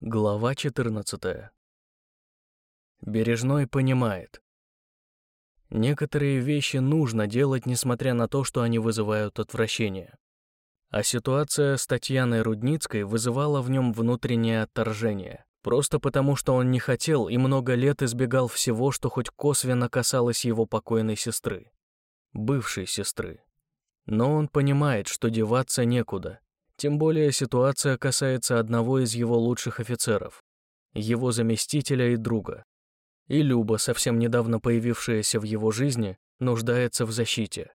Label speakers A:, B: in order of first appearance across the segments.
A: Глава 14. Бережной понимает. Некоторые вещи нужно делать, несмотря на то, что они вызывают отвращение. А ситуация с Татьяной Рудницкой вызывала в нем внутреннее отторжение. Просто потому, что он не хотел и много лет избегал всего, что хоть косвенно касалось его покойной сестры. Бывшей сестры. Но он понимает, что деваться некуда, тем более ситуация касается одного из его лучших офицеров, его заместителя и друга. И Люба, совсем недавно появившаяся в его жизни, нуждается в защите.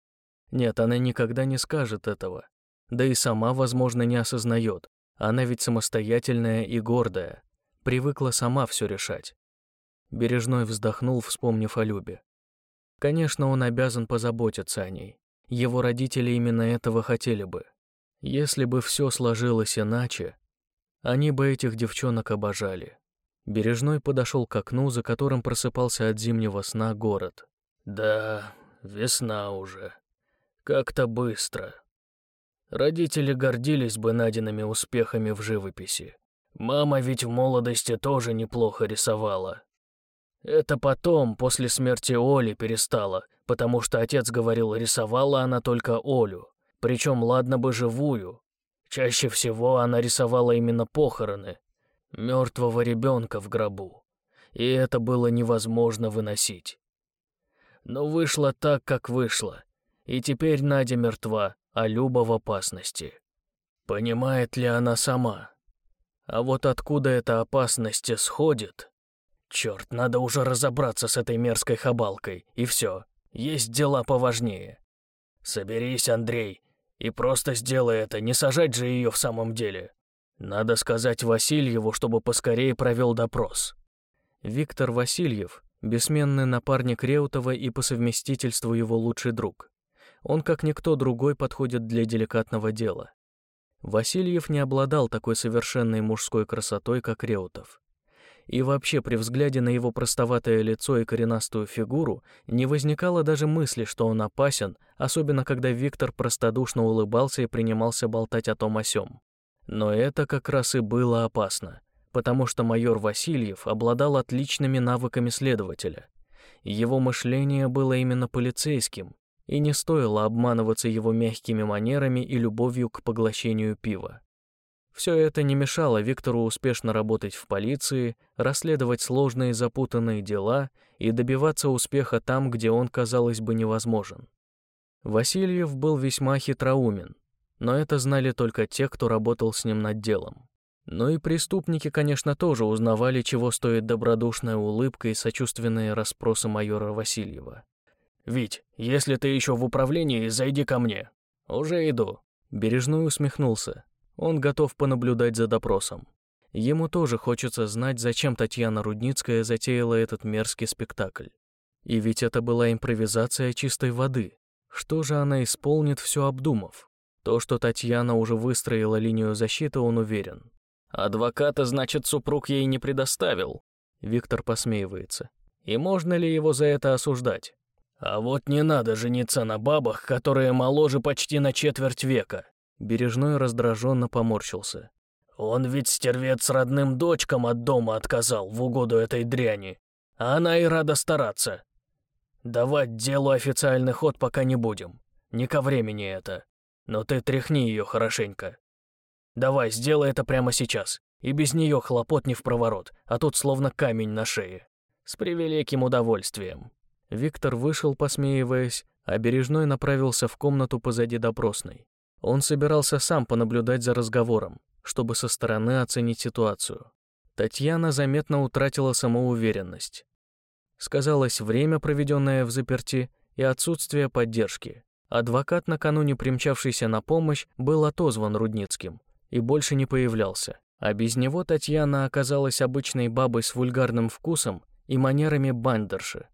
A: Нет, она никогда не скажет этого. Да и сама, возможно, не осознает. Она ведь самостоятельная и гордая. Привыкла сама все решать. Бережной вздохнул, вспомнив о Любе. Конечно, он обязан позаботиться о ней. Его родители именно этого хотели бы. Если бы все сложилось иначе, они бы этих девчонок обожали. Бережной подошел к окну, за которым просыпался от зимнего сна город. Да, весна уже. Как-то быстро. Родители гордились бы найденными успехами в живописи. Мама ведь в молодости тоже неплохо рисовала. Это потом, после смерти Оли, перестала, потому что отец говорил, рисовала она только Олю причем ладно бы живую. Чаще всего она рисовала именно похороны, мертвого ребенка в гробу, и это было невозможно выносить. Но вышло так, как вышло, и теперь Надя мертва, а Люба в опасности. Понимает ли она сама? А вот откуда эта опасность исходит? Черт, надо уже разобраться с этой мерзкой хабалкой, и все. Есть дела поважнее. Соберись, Андрей, и просто сделай это, не сажать же ее в самом деле. Надо сказать Васильеву, чтобы поскорее провел допрос. Виктор Васильев – бессменный напарник Реутова и по совместительству его лучший друг. Он, как никто другой, подходит для деликатного дела. Васильев не обладал такой совершенной мужской красотой, как Реутов. И вообще, при взгляде на его простоватое лицо и коренастую фигуру, не возникало даже мысли, что он опасен, особенно когда Виктор простодушно улыбался и принимался болтать о том о сём. Но это как раз и было опасно, потому что майор Васильев обладал отличными навыками следователя. Его мышление было именно полицейским, и не стоило обманываться его мягкими манерами и любовью к поглощению пива. Все это не мешало Виктору успешно работать в полиции, расследовать сложные запутанные дела и добиваться успеха там, где он, казалось бы, невозможен. Васильев был весьма хитроумен, но это знали только те, кто работал с ним над делом. Но и преступники, конечно, тоже узнавали, чего стоит добродушная улыбка и сочувственные расспросы майора Васильева. «Вить, если ты еще в управлении, зайди ко мне. Уже иду». Бережной усмехнулся. Он готов понаблюдать за допросом. Ему тоже хочется знать, зачем Татьяна Рудницкая затеяла этот мерзкий спектакль. И ведь это была импровизация чистой воды. Что же она исполнит, все обдумав? То, что Татьяна уже выстроила линию защиты, он уверен. «Адвоката, значит, супруг ей не предоставил?» Виктор посмеивается. «И можно ли его за это осуждать?» «А вот не надо жениться на бабах, которые моложе почти на четверть века», Бережной раздраженно поморщился. «Он ведь стервец родным дочкам от дома отказал в угоду этой дряни, а она и рада стараться. Давать делу официальный ход пока не будем, не ко времени это, но ты тряхни ее хорошенько. Давай, сделай это прямо сейчас, и без нее хлопот не в проворот, а тут словно камень на шее. С превеликим удовольствием». Виктор вышел, посмеиваясь, а Бережной направился в комнату позади допросной. Он собирался сам понаблюдать за разговором, чтобы со стороны оценить ситуацию. Татьяна заметно утратила самоуверенность. Сказалось время, проведенное в заперти, и отсутствие поддержки. Адвокат, накануне примчавшийся на помощь, был отозван Рудницким и больше не появлялся. А без него Татьяна оказалась обычной бабой с вульгарным вкусом и манерами бандерши.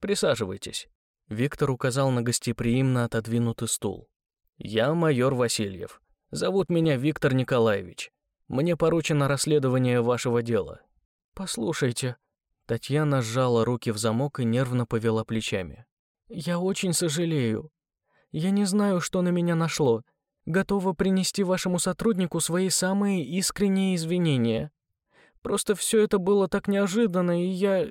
A: «Присаживайтесь». Виктор указал на гостеприимно отодвинутый стул. «Я майор Васильев. Зовут меня Виктор Николаевич. Мне поручено расследование вашего дела». «Послушайте». Татьяна сжала руки в замок и нервно повела плечами. «Я очень сожалею. Я не знаю, что на меня нашло. Готова принести вашему сотруднику свои самые искренние извинения. Просто все это было так неожиданно, и я...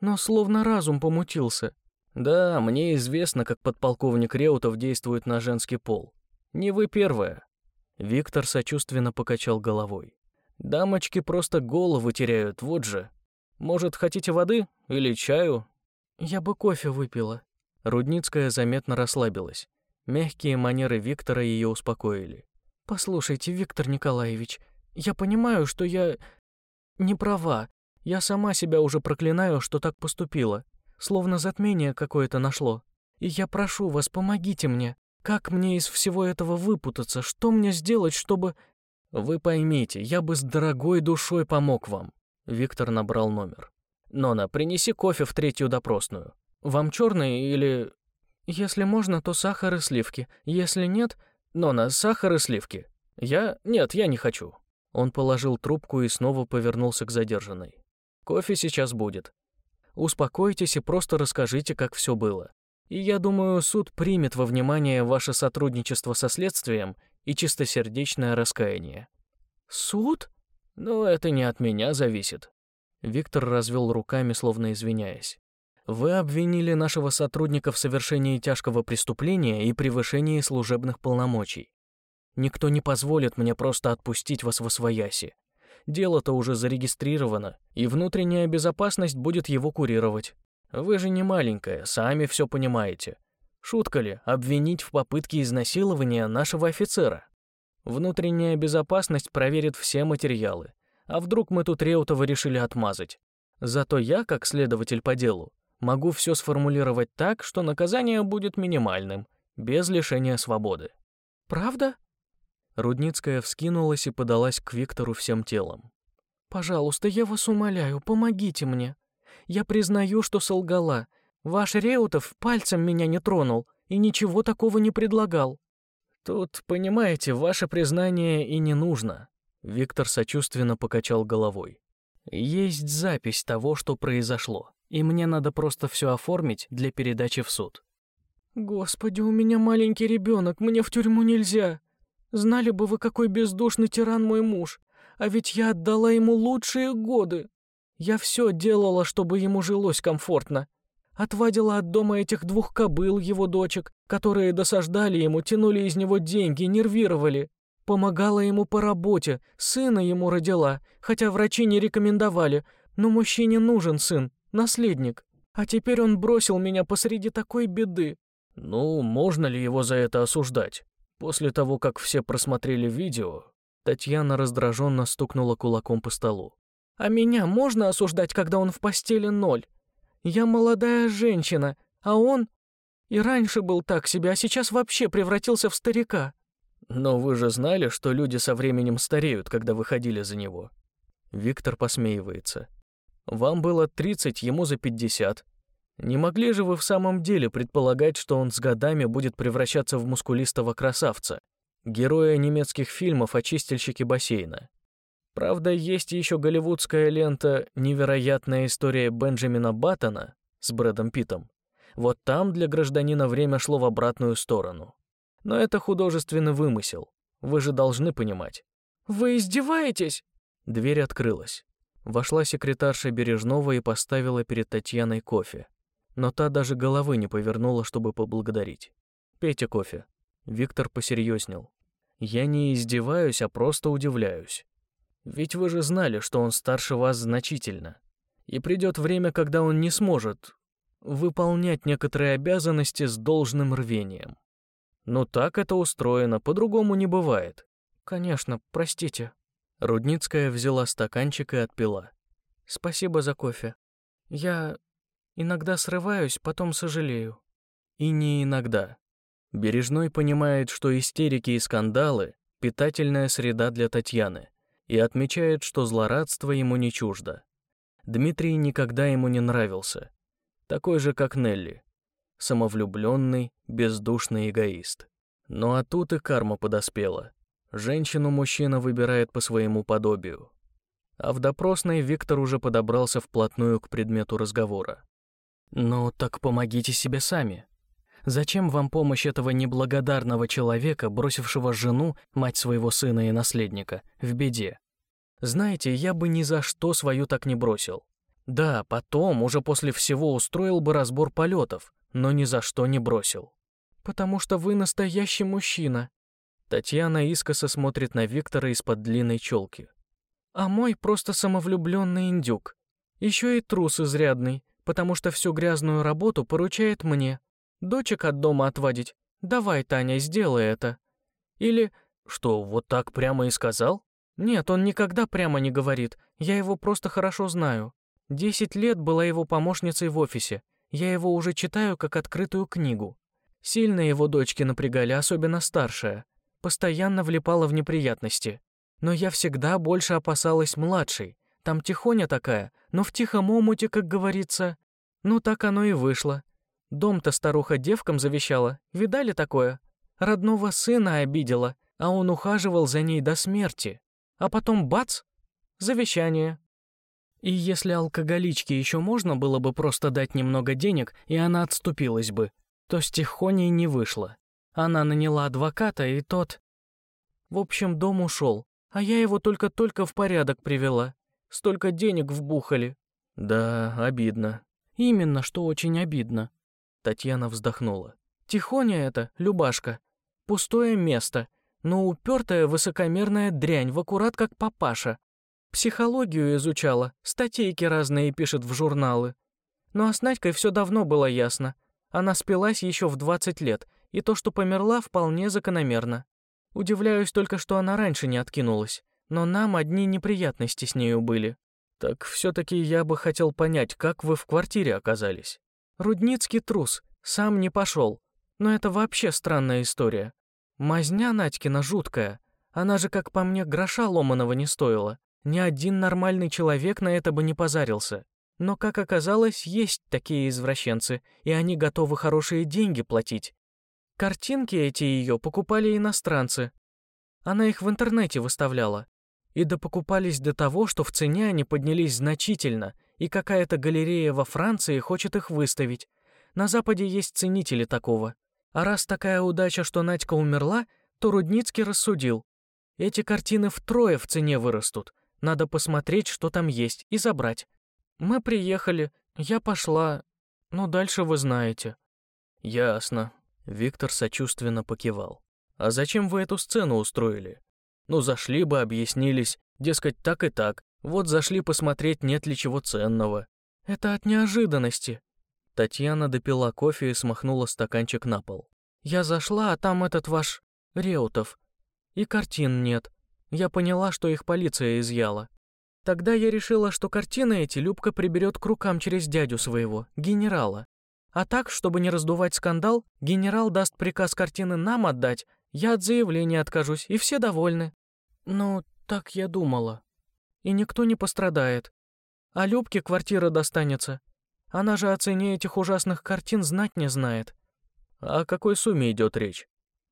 A: Но словно разум помутился. Да, мне известно, как подполковник Реутов действует на женский пол. Не вы первая. Виктор сочувственно покачал головой. Дамочки просто головы теряют, вот же. Может, хотите воды или чаю? Я бы кофе выпила. Рудницкая заметно расслабилась. Мягкие манеры Виктора ее успокоили. Послушайте, Виктор Николаевич, я понимаю, что я не права. Я сама себя уже проклинаю, что так поступила. Словно затмение какое-то нашло. И я прошу вас, помогите мне. Как мне из всего этого выпутаться? Что мне сделать, чтобы... Вы поймите, я бы с дорогой душой помог вам. Виктор набрал номер. Нона, принеси кофе в третью допросную. Вам черный или... Если можно, то сахар и сливки. Если нет... Нона, сахар и сливки. Я... Нет, я не хочу. Он положил трубку и снова повернулся к задержанной. «Кофе сейчас будет. Успокойтесь и просто расскажите, как все было. И я думаю, суд примет во внимание ваше сотрудничество со следствием и чистосердечное раскаяние». «Суд?» «Ну, это не от меня зависит». Виктор развел руками, словно извиняясь. «Вы обвинили нашего сотрудника в совершении тяжкого преступления и превышении служебных полномочий. Никто не позволит мне просто отпустить вас во свояси. Дело-то уже зарегистрировано, и внутренняя безопасность будет его курировать. Вы же не маленькая, сами все понимаете. Шутка ли обвинить в попытке изнасилования нашего офицера? Внутренняя безопасность проверит все материалы. А вдруг мы тут Реутова решили отмазать? Зато я, как следователь по делу, могу все сформулировать так, что наказание будет минимальным, без лишения свободы. Правда? Рудницкая вскинулась и подалась к Виктору всем телом. «Пожалуйста, я вас умоляю, помогите мне. Я признаю, что солгала. Ваш Реутов пальцем меня не тронул и ничего такого не предлагал». «Тут, понимаете, ваше признание и не нужно», — Виктор сочувственно покачал головой. «Есть запись того, что произошло, и мне надо просто все оформить для передачи в суд». «Господи, у меня маленький ребенок, мне в тюрьму нельзя», Знали бы вы, какой бездушный тиран мой муж. А ведь я отдала ему лучшие годы. Я все делала, чтобы ему жилось комфортно. Отвадила от дома этих двух кобыл, его дочек, которые досаждали ему, тянули из него деньги, нервировали. Помогала ему по работе, сына ему родила, хотя врачи не рекомендовали, но мужчине нужен сын, наследник. А теперь он бросил меня посреди такой беды. Ну, можно ли его за это осуждать? После того, как все просмотрели видео, Татьяна раздраженно стукнула кулаком по столу. «А меня можно осуждать, когда он в постели ноль? Я молодая женщина, а он... И раньше был так себе, а сейчас вообще превратился в старика». «Но вы же знали, что люди со временем стареют, когда выходили за него?» Виктор посмеивается. «Вам было 30, ему за 50. Не могли же вы в самом деле предполагать, что он с годами будет превращаться в мускулистого красавца, героя немецких фильмов о чистильщике бассейна? Правда, есть еще голливудская лента «Невероятная история Бенджамина Баттона» с Брэдом Питтом. Вот там для гражданина время шло в обратную сторону. Но это художественный вымысел. Вы же должны понимать. «Вы издеваетесь?» Дверь открылась. Вошла секретарша Бережного и поставила перед Татьяной кофе но та даже головы не повернула, чтобы поблагодарить. «Пейте кофе». Виктор посерьезнел. «Я не издеваюсь, а просто удивляюсь. Ведь вы же знали, что он старше вас значительно. И придет время, когда он не сможет выполнять некоторые обязанности с должным рвением. Но так это устроено, по-другому не бывает. Конечно, простите. Рудницкая взяла стаканчик и отпила. Спасибо за кофе. Я Иногда срываюсь, потом сожалею. И не иногда. Бережной понимает, что истерики и скандалы — питательная среда для Татьяны, и отмечает, что злорадство ему не чуждо. Дмитрий никогда ему не нравился. Такой же, как Нелли. Самовлюбленный, бездушный эгоист. Ну а тут и карма подоспела. Женщину мужчина выбирает по своему подобию. А в допросной Виктор уже подобрался вплотную к предмету разговора. «Ну, так помогите себе сами. Зачем вам помощь этого неблагодарного человека, бросившего жену, мать своего сына и наследника, в беде? Знаете, я бы ни за что свою так не бросил. Да, потом, уже после всего, устроил бы разбор полетов, но ни за что не бросил. Потому что вы настоящий мужчина. Татьяна искоса смотрит на Виктора из-под длинной челки. А мой просто самовлюбленный индюк. Еще и трус изрядный, потому что всю грязную работу поручает мне. Дочек от дома отводить. Давай, Таня, сделай это. Или... Что, вот так прямо и сказал? Нет, он никогда прямо не говорит. Я его просто хорошо знаю. Десять лет была его помощницей в офисе. Я его уже читаю как открытую книгу. Сильно его дочки напрягали, особенно старшая. Постоянно влипала в неприятности. Но я всегда больше опасалась младшей. Там тихоня такая, но в тихом омуте, как говорится. Ну, так оно и вышло. Дом-то старуха девкам завещала. Видали такое? Родного сына обидела, а он ухаживал за ней до смерти. А потом бац! Завещание. И если алкоголичке еще можно было бы просто дать немного денег, и она отступилась бы, то с Тихоней не вышло. Она наняла адвоката, и тот... В общем, дом ушел, а я его только-только в порядок привела. Столько денег вбухали. Да, обидно. Именно, что очень обидно. Татьяна вздохнула. Тихоня это, Любашка. Пустое место, но упертая высокомерная дрянь в аккурат как папаша. Психологию изучала, статейки разные пишет в журналы. Ну а с Надькой все давно было ясно. Она спилась еще в 20 лет, и то, что померла, вполне закономерно. Удивляюсь только, что она раньше не откинулась, но нам одни неприятности с нею были. Так все-таки я бы хотел понять, как вы в квартире оказались. Рудницкий трус, сам не пошел. Но это вообще странная история. Мазня Надькина жуткая. Она же, как по мне, гроша ломаного не стоила. Ни один нормальный человек на это бы не позарился. Но, как оказалось, есть такие извращенцы, и они готовы хорошие деньги платить. Картинки эти ее покупали иностранцы. Она их в интернете выставляла. И допокупались до того, что в цене они поднялись значительно, и какая-то галерея во Франции хочет их выставить. На Западе есть ценители такого. А раз такая удача, что Надька умерла, то Рудницкий рассудил. Эти картины втрое в цене вырастут. Надо посмотреть, что там есть, и забрать. Мы приехали, я пошла. Ну, дальше вы знаете. Ясно. Виктор сочувственно покивал. А зачем вы эту сцену устроили? Ну, зашли бы, объяснились, дескать, так и так. Вот зашли посмотреть, нет ли чего ценного. Это от неожиданности. Татьяна допила кофе и смахнула стаканчик на пол. «Я зашла, а там этот ваш... Реутов. И картин нет. Я поняла, что их полиция изъяла. Тогда я решила, что картины эти Любка приберет к рукам через дядю своего, генерала. А так, чтобы не раздувать скандал, генерал даст приказ картины нам отдать, я от заявления откажусь, и все довольны. Ну, так я думала. И никто не пострадает. А Любке квартира достанется, она же о цене этих ужасных картин знать не знает. О какой сумме идет речь?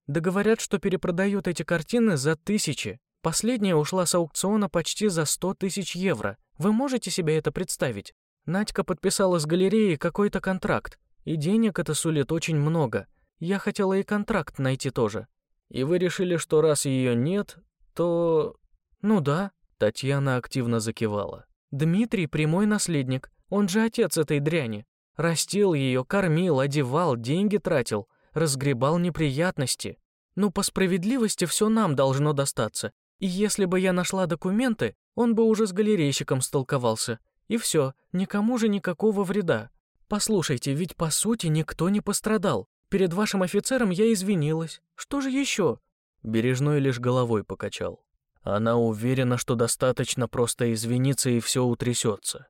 A: Да говорят, что перепродают эти картины за тысячи. Последняя ушла с аукциона почти за сто тысяч евро. Вы можете себе это представить? Надька подписала с галереей какой-то контракт, и денег это сулит очень много. Я хотела и контракт найти тоже. И вы решили, что раз ее нет, то... Ну да, Татьяна активно закивала. Дмитрий прямой наследник. Он же отец этой дряни. Растил ее, кормил, одевал, деньги тратил, разгребал неприятности. Ну, по справедливости все нам должно достаться. И если бы я нашла документы, он бы уже с галерейщиком столковался. И все, никому же никакого вреда. Послушайте, ведь по сути никто не пострадал. Перед вашим офицером я извинилась. Что же еще? Бережной лишь головой покачал. Она уверена, что достаточно просто извиниться и все утрясется.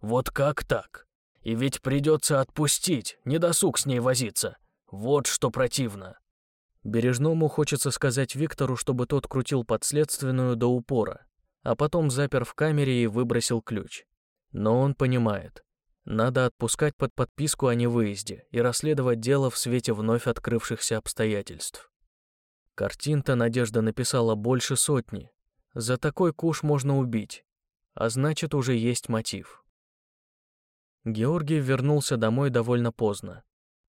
A: Вот как так? И ведь придется отпустить, не досуг с ней возиться. Вот что противно. Бережному хочется сказать Виктору, чтобы тот крутил подследственную до упора, а потом запер в камере и выбросил ключ. Но он понимает. Надо отпускать под подписку о невыезде и расследовать дело в свете вновь открывшихся обстоятельств. Картин-то Надежда написала больше сотни. За такой куш можно убить, а значит, уже есть мотив. Георгий вернулся домой довольно поздно.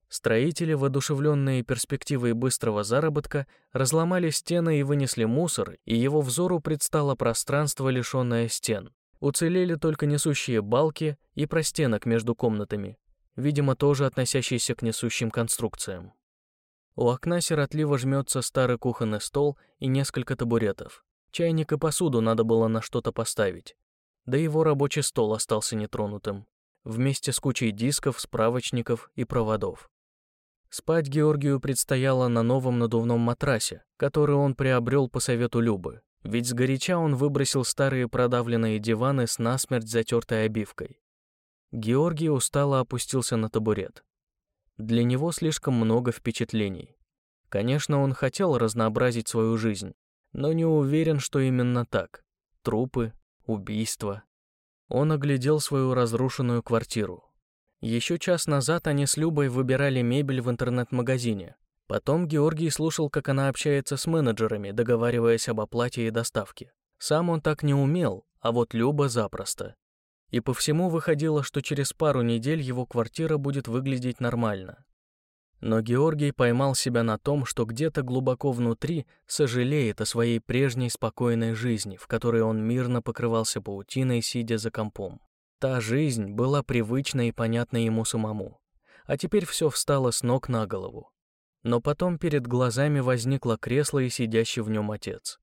A: Строители, воодушевленные перспективой быстрого заработка, разломали стены и вынесли мусор, и его взору предстало пространство, лишенное стен. Уцелели только несущие балки и простенок между комнатами, видимо, тоже относящиеся к несущим конструкциям. У окна сиротливо жмется старый кухонный стол и несколько табуретов. Чайник и посуду надо было на что-то поставить. Да его рабочий стол остался нетронутым, вместе с кучей дисков, справочников и проводов. Спать Георгию предстояло на новом надувном матрасе, который он приобрел по совету Любы, ведь сгоряча он выбросил старые продавленные диваны с насмерть затертой обивкой. Георгий устало опустился на табурет. Для него слишком много впечатлений. Конечно, он хотел разнообразить свою жизнь, но не уверен, что именно так. Трупы, убийства. Он оглядел свою разрушенную квартиру. Еще час назад они с Любой выбирали мебель в интернет-магазине. Потом Георгий слушал, как она общается с менеджерами, договариваясь об оплате и доставке. Сам он так не умел, а вот Люба запросто. И по всему выходило, что через пару недель его квартира будет выглядеть нормально. Но Георгий поймал себя на том, что где-то глубоко внутри сожалеет о своей прежней спокойной жизни, в которой он мирно покрывался паутиной, сидя за компом. Та жизнь была привычна и понятна ему самому. А теперь все встало с ног на голову. Но потом перед глазами возникло кресло и сидящий в нем отец.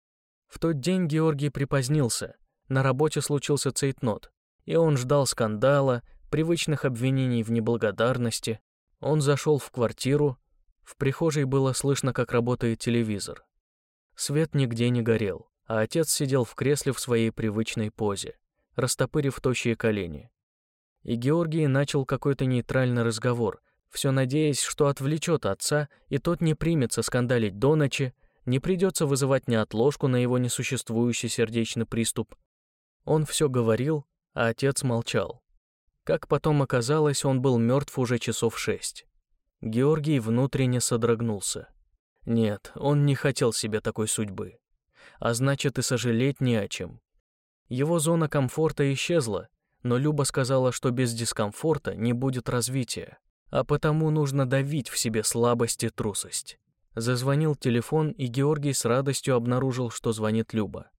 A: В тот день Георгий припозднился. На работе случился цейтнот, и он ждал скандала, привычных обвинений в неблагодарности. Он зашел в квартиру. В прихожей было слышно, как работает телевизор. Свет нигде не горел, а отец сидел в кресле в своей привычной позе растопырив тощие колени. И Георгий начал какой-то нейтральный разговор, все надеясь, что отвлечет отца, и тот не примется скандалить до ночи, не придется вызывать неотложку на его несуществующий сердечный приступ. Он все говорил, а отец молчал. Как потом оказалось, он был мертв уже часов шесть. Георгий внутренне содрогнулся. Нет, он не хотел себе такой судьбы. А значит, и сожалеть не о чем. Его зона комфорта исчезла, но Люба сказала, что без дискомфорта не будет развития, а потому нужно давить в себе слабость и трусость. Зазвонил телефон, и Георгий с радостью обнаружил, что звонит Люба.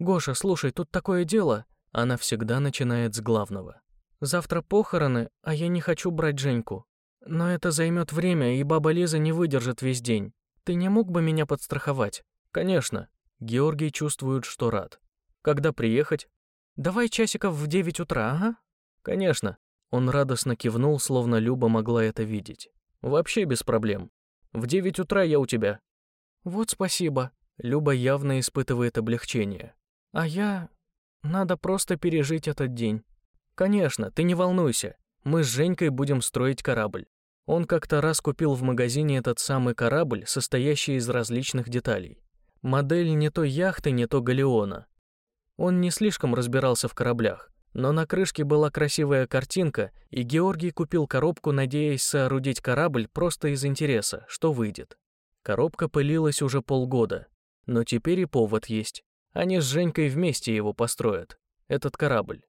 A: «Гоша, слушай, тут такое дело». Она всегда начинает с главного. «Завтра похороны, а я не хочу брать Женьку. Но это займет время, и баба Лиза не выдержит весь день. Ты не мог бы меня подстраховать?» «Конечно». Георгий чувствует, что рад. Когда приехать? Давай часиков в девять утра, ага. Конечно. Он радостно кивнул, словно Люба могла это видеть. Вообще без проблем. В девять утра я у тебя. Вот спасибо. Люба явно испытывает облегчение. А я... Надо просто пережить этот день. Конечно, ты не волнуйся. Мы с Женькой будем строить корабль. Он как-то раз купил в магазине этот самый корабль, состоящий из различных деталей. Модель не то яхты, не то галеона. Он не слишком разбирался в кораблях, но на крышке была красивая картинка, и Георгий купил коробку, надеясь соорудить корабль просто из интереса, что выйдет. Коробка пылилась уже полгода, но теперь и повод есть. Они с Женькой вместе его построят, этот корабль.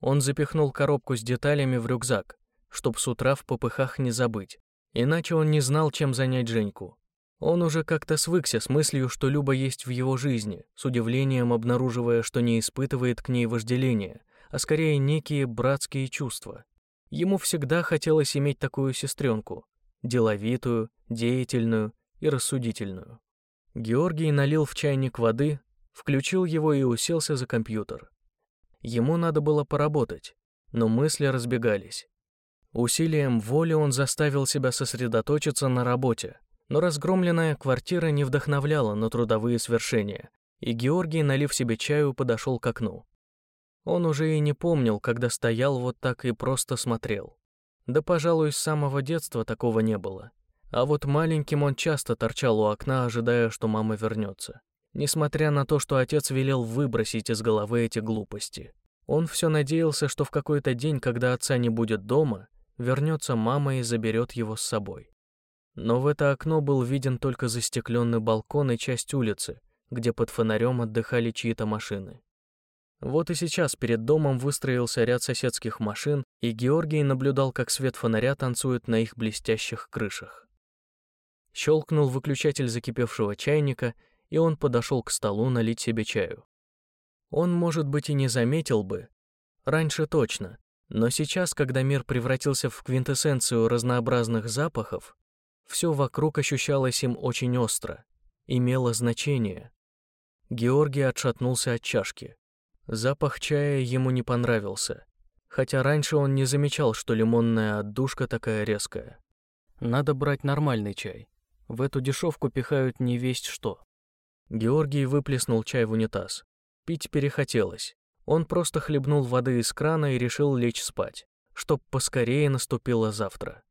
A: Он запихнул коробку с деталями в рюкзак, чтоб с утра в попыхах не забыть. Иначе он не знал, чем занять Женьку. Он уже как-то свыкся с мыслью, что Люба есть в его жизни, с удивлением обнаруживая, что не испытывает к ней вожделения, а скорее некие братские чувства. Ему всегда хотелось иметь такую сестренку, деловитую, деятельную и рассудительную. Георгий налил в чайник воды, включил его и уселся за компьютер. Ему надо было поработать, но мысли разбегались. Усилием воли он заставил себя сосредоточиться на работе, но разгромленная квартира не вдохновляла на трудовые свершения, и Георгий, налив себе чаю, подошел к окну. Он уже и не помнил, когда стоял вот так и просто смотрел. Да, пожалуй, с самого детства такого не было. А вот маленьким он часто торчал у окна, ожидая, что мама вернется. Несмотря на то, что отец велел выбросить из головы эти глупости. Он все надеялся, что в какой-то день, когда отца не будет дома, вернется мама и заберет его с собой. Но в это окно был виден только застекленный балкон и часть улицы, где под фонарем отдыхали чьи-то машины. Вот и сейчас перед домом выстроился ряд соседских машин, и Георгий наблюдал, как свет фонаря танцует на их блестящих крышах. Щелкнул выключатель закипевшего чайника, и он подошел к столу налить себе чаю. Он, может быть, и не заметил бы, раньше точно, но сейчас, когда мир превратился в квинтэссенцию разнообразных запахов, все вокруг ощущалось им очень остро, имело значение. Георгий отшатнулся от чашки. Запах чая ему не понравился, хотя раньше он не замечал, что лимонная отдушка такая резкая. Надо брать нормальный чай. В эту дешевку пихают не весть что. Георгий выплеснул чай в унитаз. Пить перехотелось. Он просто хлебнул воды из крана и решил лечь спать, чтоб поскорее наступило завтра.